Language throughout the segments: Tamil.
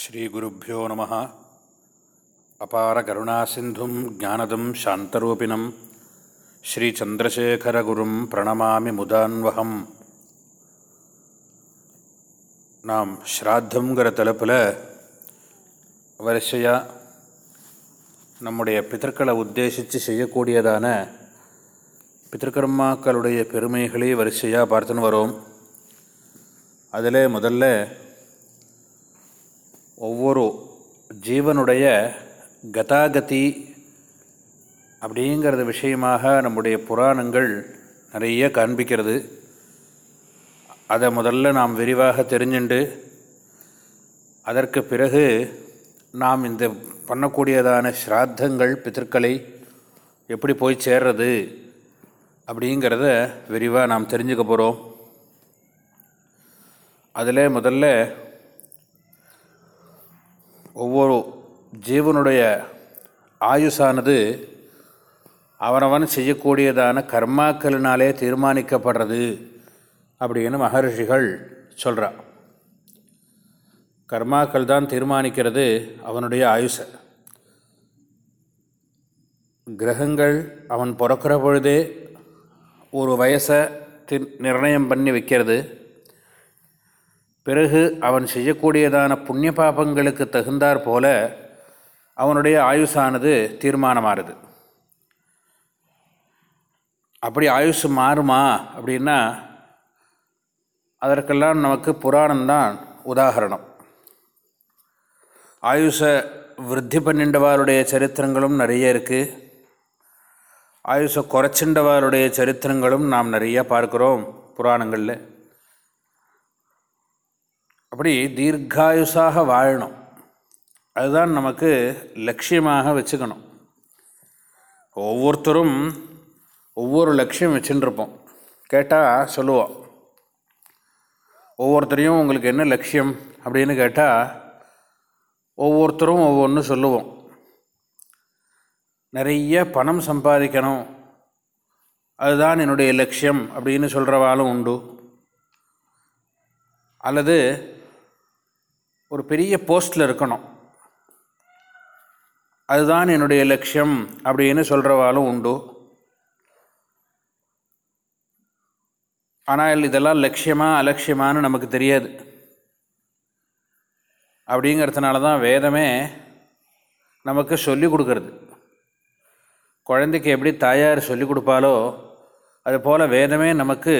ஸ்ரீகுருப்போ நம அபார கருணாசிந்தும் ஜானதம் சாந்தரூபிணம். ஸ்ரீச்சந்திரசேகரகுரும் பிரணமாமி முதான்வகம் நாம் ஸ்ராத்தங்கிற தலைப்பில் வரிசையாக நம்முடைய பித்தர்களை உத்தேசித்து செய்யக்கூடியதான பித்திருக்கர்மாக்களுடைய பெருமைகளை வரிசையாக பார்த்துன்னு வரோம். அதில் முதல்ல ஒவ்வொரு ஜீவனுடைய கதாகதி அப்படிங்கிறது விஷயமாக நம்முடைய புராணங்கள் நிறைய காண்பிக்கிறது. அதை முதல்ல நாம் விரிவாக தெரிஞ்சுண்டு அதற்கு பிறகு நாம் இந்த பண்ணக்கூடியதான ஸ்ராத்தங்கள் பித்தர்களை எப்படி போய் சேர்றது அப்படிங்கிறத விரிவாக நாம் தெரிஞ்சுக்க போகிறோம் அதில் முதல்ல ஒவ்வொரு ஜீவனுடைய ஆயுசானது அவனவன் செய்யக்கூடியதான கர்மாக்களினாலே தீர்மானிக்கப்படுறது அப்படின்னு மகர்ஷிகள் சொல்கிறா கர்மாக்கள் தான் தீர்மானிக்கிறது அவனுடைய ஆயுஷை கிரகங்கள் அவன் பிறக்கிற பொழுதே ஒரு வயசை நிர்ணயம் பண்ணி வைக்கிறது. பிறகு அவன் செய்யக்கூடியதான புண்ணிய பாபங்களுக்கு தகுந்தாற் போல அவனுடைய ஆயுஷானது தீர்மானமாகுது அப்படி ஆயுஷ் மாறுமா அப்படின்னா அதற்கெல்லாம் நமக்கு புராணம்தான் உதாகரணம். ஆயுஷை விருத்தி பண்ணிண்டவாருடைய சரித்திரங்களும் நிறைய இருக்குது ஆயுஷை குறைச்சிண்டவாருடைய சரித்திரங்களும் நாம் நிறைய பார்க்குறோம் புராணங்களில். அப்படி தீர்காயுசாக வாழணும். அதுதான் நமக்கு லட்சியமாக வச்சுக்கணும். ஒவ்வொருத்தரும் ஒவ்வொரு லட்சியம் வச்சுட்டுருப்போம் கேட்டால் சொல்லுவோம் ஒவ்வொருத்தரையும் உங்களுக்கு என்ன லட்சியம்? அப்படின்னு கேட்டால் ஒவ்வொருத்தரும் ஒவ்வொன்று சொல்லுவோம். நிறைய பணம் சம்பாதிக்கணும். அதுதான் என்னுடைய லட்சியம் அப்படின்னு சொல்கிறவாலும் உண்டு. அல்லது ஒரு பெரிய போஸ்டில் இருக்கணும். அதுதான் என்னுடைய லட்சியம் அப்படின்னு சொல்கிறவாலும் உண்டு. ஆனால் இதெல்லாம் லட்சியமாக அலட்சியமானு நமக்கு தெரியாது. அப்படிங்கிறதுனால தான் வேதமே நமக்கு சொல்லி கொடுக்கறது. குழந்தைக்கு எப்படி தாயார் சொல்லி கொடுப்பாலோ அதுபோல் வேதமே நமக்கு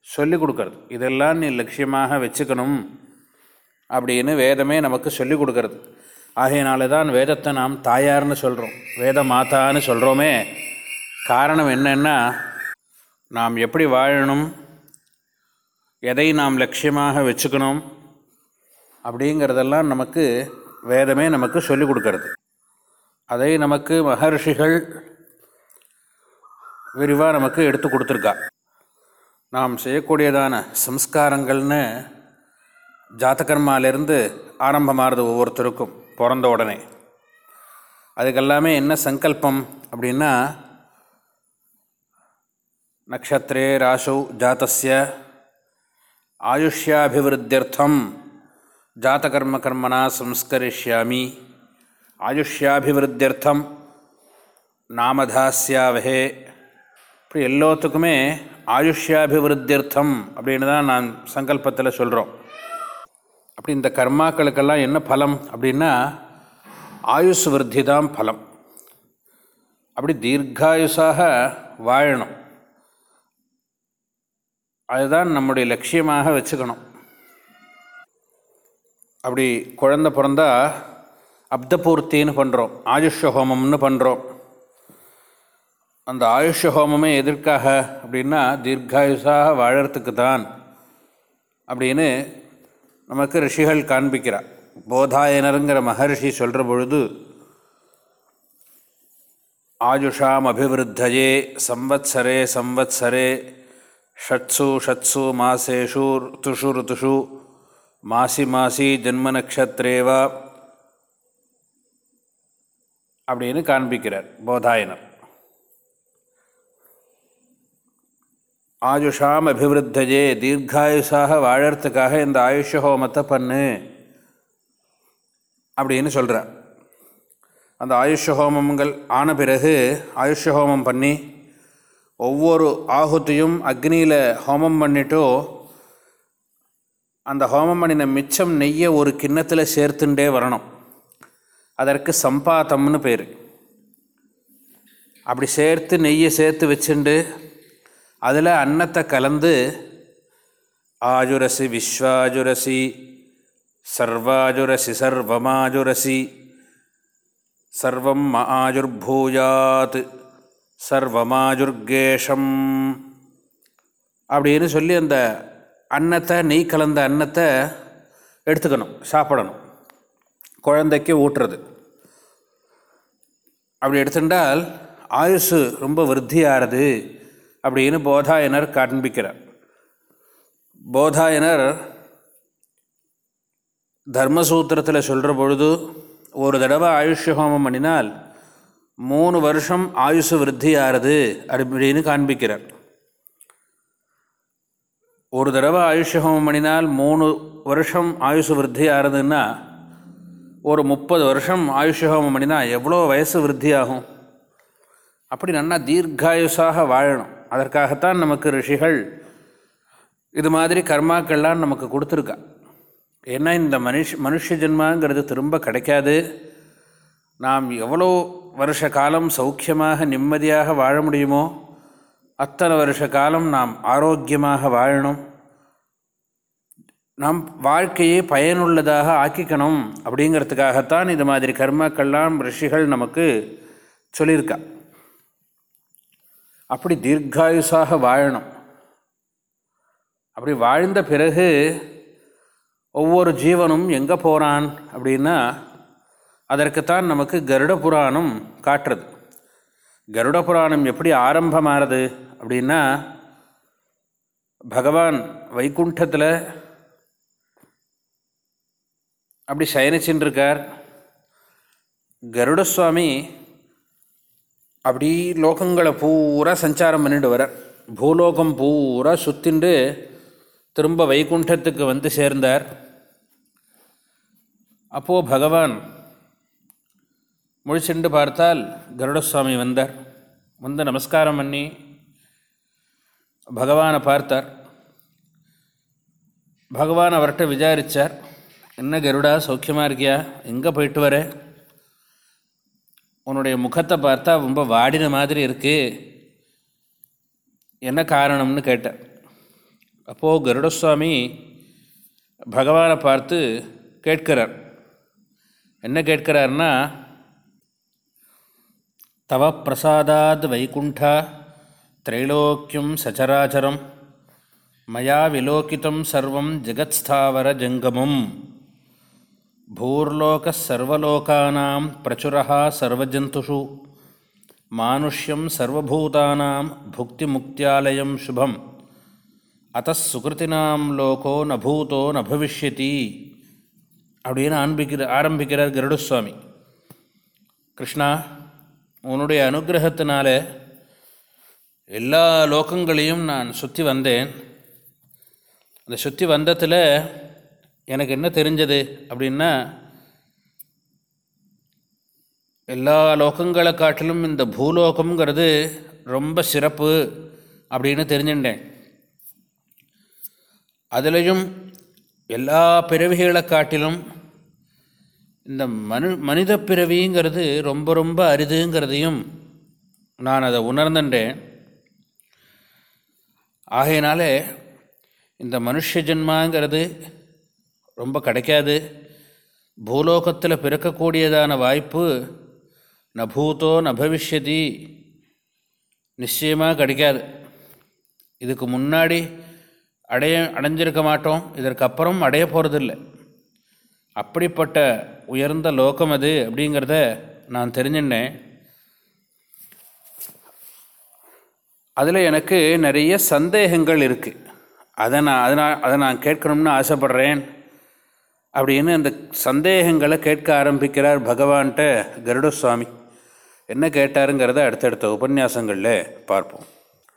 சொல்லி கொடுக்கறது. இதெல்லாம் நீ லட்சியமாக வச்சுக்கணும். அப்படின்னு வேதமே நமக்கு சொல்லிக் கொடுக்கறது. ஆகையினால தான் வேதத்தை நாம் தாயார்னு சொல்கிறோம் வேத மாதான்னு சொல்கிறோமே காரணம் என்னென்னா நாம் எப்படி வாழணும் எதை நாம் லட்சியமாக வச்சுக்கணும் அப்படிங்கிறதெல்லாம் நமக்கு வேதமே நமக்கு சொல்லிக் கொடுக்கறது. அதை நமக்கு மகர்ஷிகள் விரிவாக நமக்கு எடுத்து கொடுத்துருக்கா. நாம் செய்யக்கூடியதான சம்ஸ்காரங்கள்னு ஜாத்தகர்மாலேருந்து ஆரம்பமாகிறது ஒவ்வொருத்தருக்கும் பிறந்த உடனே. அதுக்கெல்லாமே என்ன சங்கல்பம் அப்படின்னா நக்ஷத்திரே ராசௌ ஜாத்தஸ்ய ஆயுஷ்யாபிவிருத்தியர்த்தம் ஜாத்தகர்ம கர்மனா சம்ஸ்கரிஷ்யாமி ஆயுஷ்யாபிவிருத்தியர்த்தம் நாமதாஸ்யாவகே இப்படி எல்லோத்துக்குமே ஆயுஷ்யாபிவிருத்தியர்த்தம் அப்படின்னு தான் நான் சங்கல்பத்தில் சொல்கிறோம் அப்படி இந்த கர்மாக்களுக்கெல்லாம் என்ன பலம் அப்படின்னா ஆயுஷ் விருத்தி தான் பலம். அப்படி தீர்காயுஷாக வாழணும். அதுதான் நம்முடைய லட்சியமாக வச்சுக்கணும். அப்படி குழந்த பிறந்தா அப்தபூர்த்தின்னு பண்ணுறோம் ஆயுஷ ஹோமம்னு பண்ணுறோம் அந்த ஆயுஷ ஹோமமே எதற்காக அப்படின்னா தீர்காயுஷாக வாழறதுக்கு தான் அப்படின்னு நமக்கு ரிஷிகள் காண்பிக்கிறார் போதாயனருங்கிற மகர்ஷி சொல்கிற பொழுது ஆயுஷாம் அபிவிருத்தயே சம்வத்சரே சம்வத்சரே ஷட்சு ஷட்சு மாசேஷு ருத்துஷு ருத்துஷு மாசி மாசி ஜென்ம நக்ஷத்ரேவா அப்படின்னு காண்பிக்கிறார் போதாயனர். ஆயுஷாம் அபிவிருத்தஜே தீர்காயுஷாக வாழறதுக்காக இந்த ஆயுஷ ஹோமத்தை பண்ணு அப்படின்னு சொல்கிறார் அந்த ஆயுஷ ஹோமங்கள் ஆன பிறகு ஆயுஷ ஹோமம் பண்ணி ஒவ்வொரு ஆகுத்தியும் அக்னியில் ஹோமம் பண்ணிட்டோ அந்த ஹோமம் பண்ணின மிச்சம் நெய்யை ஒரு கிண்ணத்தில் சேர்த்துண்டே வரணும். அதற்கு சம்பாத்தம்னு பேர். அப்படி சேர்த்து நெய்யை சேர்த்து வச்சுண்டு அதில் அன்னத்தை கலந்து ஆஜுரசி விஸ்வாஜுரசி சர்வாஜுரசி சர்வமாஜுரசி சர்வம் ஆஜுர்பூயாத் சர்வமாஜுர்கேஷம் அப்படின்னு சொல்லி அந்த அன்னத்தை நெய் கலந்த அன்னத்தை எடுத்துக்கணும் சாப்பிடணும். குழந்தைக்கு ஊட்டுறது. அப்படி எடுத்துட்டால் ஆயுசு ரொம்ப விருத்தியாகிறது அப்படின்னு போதாயனர் காண்பிக்கிறார். போதாயனர் தர்மசூத்திரத்தில் சொல்கிற பொழுது ஒரு தடவை ஆயுஷ்ய ஹோமம் பண்ணினால் மூணு வருஷம் ஆயுசு ஆறுது அப்படின்னு காண்பிக்கிறார். ஒரு தடவை ஆயுஷ ஹோமம் பண்ணினால் மூணு வருஷம் ஆயுசு விருத்தி ஆறுதுன்னா ஒரு முப்பது வருஷம் ஆயுஷ ஹோமம் பண்ணினா எவ்வளோ வயசு விருத்தி ஆகும் அப்படி நல்லா தீர்காயுஷாக வாழணும். அதற்காகத்தான் நமக்கு ரிஷிகள் இது மாதிரி கர்மாக்கள்லாம் நமக்கு கொடுத்துருக்கா. ஏன்னா இந்த மனுஷ மனுஷ ஜென்மாங்கிறது திரும்ப கிடைக்காது. நாம் எவ்வளோ வருஷ காலம் சௌக்கியமாக நிம்மதியாக வாழ முடியுமோ அத்தனை வருஷ காலம் நாம் ஆரோக்கியமாக வாழணும். நம் வாழ்க்கையை பயனுள்ளதாக ஆக்கிக்கணும் அப்படிங்கிறதுக்காகத்தான் இது மாதிரி கர்மாக்கள்லாம் ரிஷிகள் நமக்கு சொல்லியிருக்கா. அப்படி தீர்காயுசாக வாழணும். அப்படி வாழ்ந்த பிறகு ஒவ்வொரு ஜீவனும் எங்கே போகிறான் அப்படின்னா அதற்குத்தான் நமக்கு கருட புராணம் காட்டுறது. கருட புராணம் எப்படி ஆரம்பமாகிறது அப்படின்னா பகவான் வைகுண்டத்தில் அப்படி சயனிச்சுன்னு கருடசுவாமி அப்படி லோகங்களை பூரா சஞ்சாரம் பண்ணிட்டு வரார் பூலோகம் பூரா சுத்திண்டு திரும்ப வைகுண்டத்துக்கு வந்து சேர்ந்தார். அப்போது பகவான் முழிச்சுண்டு பார்த்தால் கருடசுவாமி வந்தார். வந்து நமஸ்காரம் பண்ணி பகவானை பார்த்தார். பகவான் அவர்கிட்ட விசாரித்தார் என்ன கருடா சௌக்கியமாக இருக்கியா? எங்கே போயிட்டு வரேன் உன்னுடைய முகத்தை பார்த்தா ரொம்ப வாடின மாதிரி இருக்குது என்ன காரணம்னு கேட்டேன். அப்போது கருடசுவாமி பகவானை பார்த்து கேட்கிறார். என்ன கேட்கிறார்னா தவ பிரசாதாத் வைகுண்டா திரைலோக்கியம் சச்சராச்சரம் மயா விலோக்கித்தம் சர்வம் ஜெகத்ஸ்தாவர ஜங்கமம். பூர்லோகசர்வலோகானாம் பிரச்சுரா சர்வஜந்துஷு மானுஷ்யம் சர்வபூதானாம் புக்திமுக்தியாலயம் சுபம் அத்த சுகிருத்தினாம் லோகோ நபூதோ ந பவிஷ்யதி அப்படின்னு ஆரம்பிக்கிற ஆரம்பிக்கிறார் கருடசுவாமி. கிருஷ்ணா உன்னுடைய அனுகிரகத்தினால எல்லா லோகங்களையும் நான் சுற்றி வந்தேன். அந்த சுற்றி வந்ததில் எனக்கு என்ன தெரிஞ்சது அப்படின்னா எல்லா லோகங்களை காட்டிலும் இந்த பூலோகங்கிறது ரொம்ப சிறப்பு அப்படின்னு தெரிஞ்சுட்டேன். அதுலேயும் எல்லா பிறவிகளை காட்டிலும் இந்த மனு மனித பிறவிங்கிறது ரொம்ப ரொம்ப அரிதுங்கிறதையும் நான் அதை உணர்ந்துட்டேன். ஆகையினாலே இந்த மனுஷ ஜென்மாங்கிறது ரொம்ப கிடைக்காது. பூலோகத்தில் பிறக்கக்கூடியதான வாய்ப்பு ந பூத்தோ ந பவிஷ்யதி நிச்சயமாக கிடைக்காது. இதுக்கு முன்னாடி அடைய அடைஞ்சிருக்க மாட்டோம். இதற்கப்புறம் அடைய போகிறதில்லை அப்படிப்பட்ட உயர்ந்த லோகம் அது அப்படிங்கிறத நான் தெரிஞ்சுட்டேன். அதில் எனக்கு நிறைய சந்தேகங்கள் இருக்குது அதை நான் அதை நான் அதை நான் கேட்கணும்னு ஆசைப்பட்றேன். அப்படின்னு அந்த சந்தேகங்களை கேட்க ஆரம்பிக்கிறார் பகவான்கிட்ட கருடசுவாமி. என்ன கேட்டாருங்கிறத அடுத்தடுத்த உபன்யாசங்களில் பார்ப்போம்.